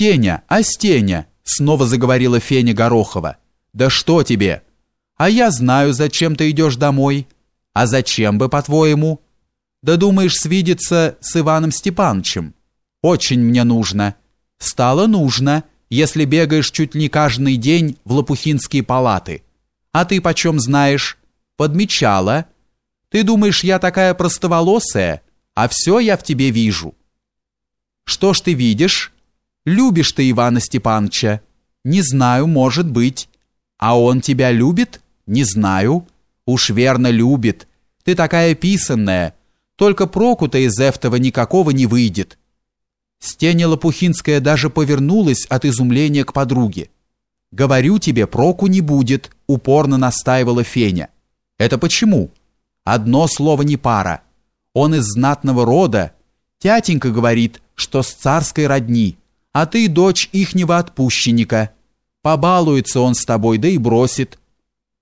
«Стеня, а Стеня!» — снова заговорила Феня Горохова. «Да что тебе? А я знаю, зачем ты идешь домой. А зачем бы, по-твоему? Да думаешь свидеться с Иваном Степановичем? Очень мне нужно. Стало нужно, если бегаешь чуть не каждый день в Лопухинские палаты. А ты почем знаешь? Подмечала. Ты думаешь, я такая простоволосая, а все я в тебе вижу. Что ж ты видишь? Любишь ты Ивана Степановича? Не знаю, может быть. А он тебя любит? Не знаю. Уж верно любит. Ты такая писанная. Только проку-то из этого никакого не выйдет. Стеня Лопухинская даже повернулась от изумления к подруге. «Говорю тебе, проку не будет», — упорно настаивала Феня. «Это почему?» «Одно слово не пара. Он из знатного рода. Тятенька говорит, что с царской родни, а ты дочь ихнего отпущенника. Побалуется он с тобой, да и бросит».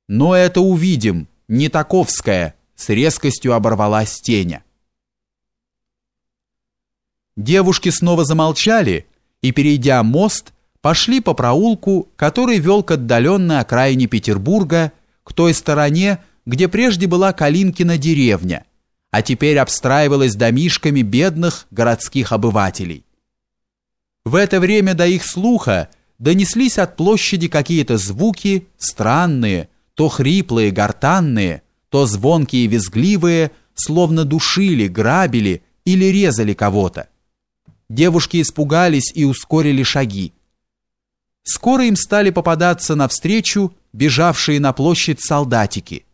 «Но это увидим, не таковская», — с резкостью оборвалась Теня. Девушки снова замолчали и, перейдя мост, пошли по проулку, который вел к отдаленной окраине Петербурга, к той стороне, где прежде была Калинкина деревня, а теперь обстраивалась домишками бедных городских обывателей. В это время до их слуха донеслись от площади какие-то звуки странные, то хриплые, гортанные, то звонкие визгливые, словно душили, грабили или резали кого-то. Девушки испугались и ускорили шаги. Скоро им стали попадаться навстречу бежавшие на площадь солдатики,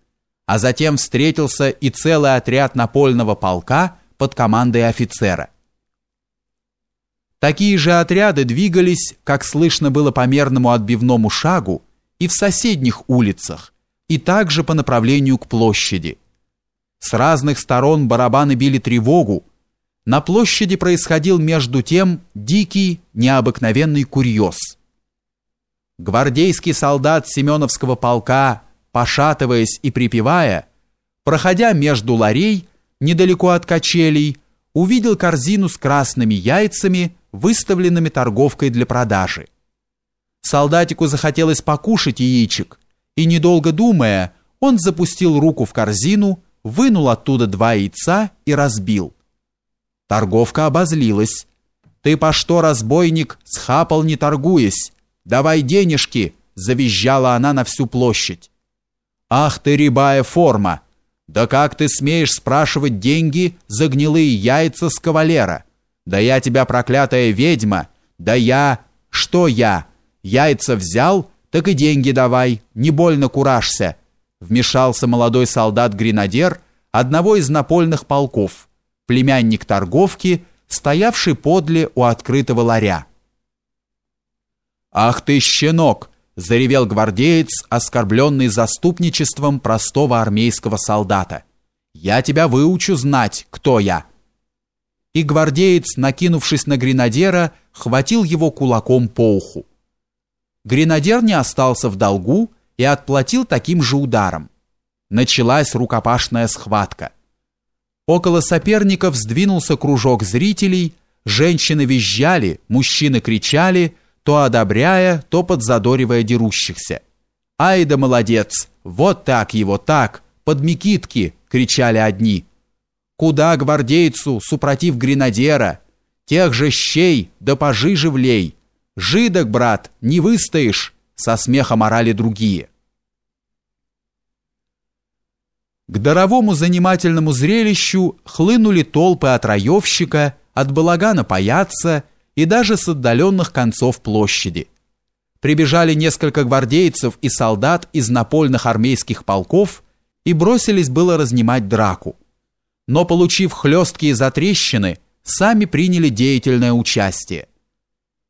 а затем встретился и целый отряд напольного полка под командой офицера. Такие же отряды двигались, как слышно было по мерному отбивному шагу, и в соседних улицах, и также по направлению к площади. С разных сторон барабаны били тревогу, на площади происходил между тем дикий, необыкновенный курьез. Гвардейский солдат Семеновского полка, пошатываясь и припевая, проходя между ларей, недалеко от качелей, увидел корзину с красными яйцами, выставленными торговкой для продажи. Солдатику захотелось покушать яичек, и, недолго думая, он запустил руку в корзину, вынул оттуда два яйца и разбил. Торговка обозлилась. «Ты по что, разбойник, схапал не торгуясь? Давай денежки!» — завизжала она на всю площадь. «Ах ты, рябая форма! Да как ты смеешь спрашивать деньги за гнилые яйца с кавалера? Да я тебя, проклятая ведьма! Да я... Что я? Яйца взял? Так и деньги давай, не больно куражься!» Вмешался молодой солдат-гренадер одного из напольных полков — племянник торговки, стоявший подле у открытого ларя. «Ах ты, щенок!» — заревел гвардеец, оскорбленный заступничеством простого армейского солдата. «Я тебя выучу знать, кто я!» И гвардеец, накинувшись на гренадера, хватил его кулаком по уху. Гренадер не остался в долгу и отплатил таким же ударом. Началась рукопашная схватка. Около соперников сдвинулся кружок зрителей, женщины визжали, мужчины кричали, то одобряя, то подзадоривая дерущихся. «Ай да молодец! Вот так его, так! Под Микитки!» — кричали одни. «Куда гвардейцу, супротив гренадера? Тех же щей, да пожиже влей! Жидок, брат, не выстоишь!» — со смехом орали другие. К даровому занимательному зрелищу хлынули толпы от раевщика, от балагана паяться и даже с отдаленных концов площади. Прибежали несколько гвардейцев и солдат из напольных армейских полков и бросились было разнимать драку. Но, получив хлесткие затрещины, сами приняли деятельное участие.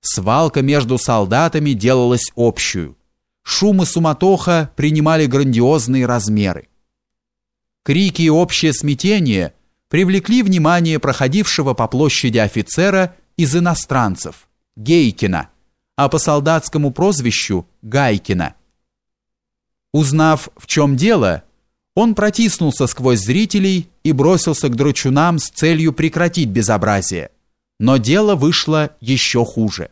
Свалка между солдатами делалась общую. Шум и суматоха принимали грандиозные размеры. Крики и общее смятение привлекли внимание проходившего по площади офицера из иностранцев, Гейкина, а по солдатскому прозвищу Гайкина. Узнав, в чем дело, он протиснулся сквозь зрителей и бросился к дручунам с целью прекратить безобразие. Но дело вышло еще хуже.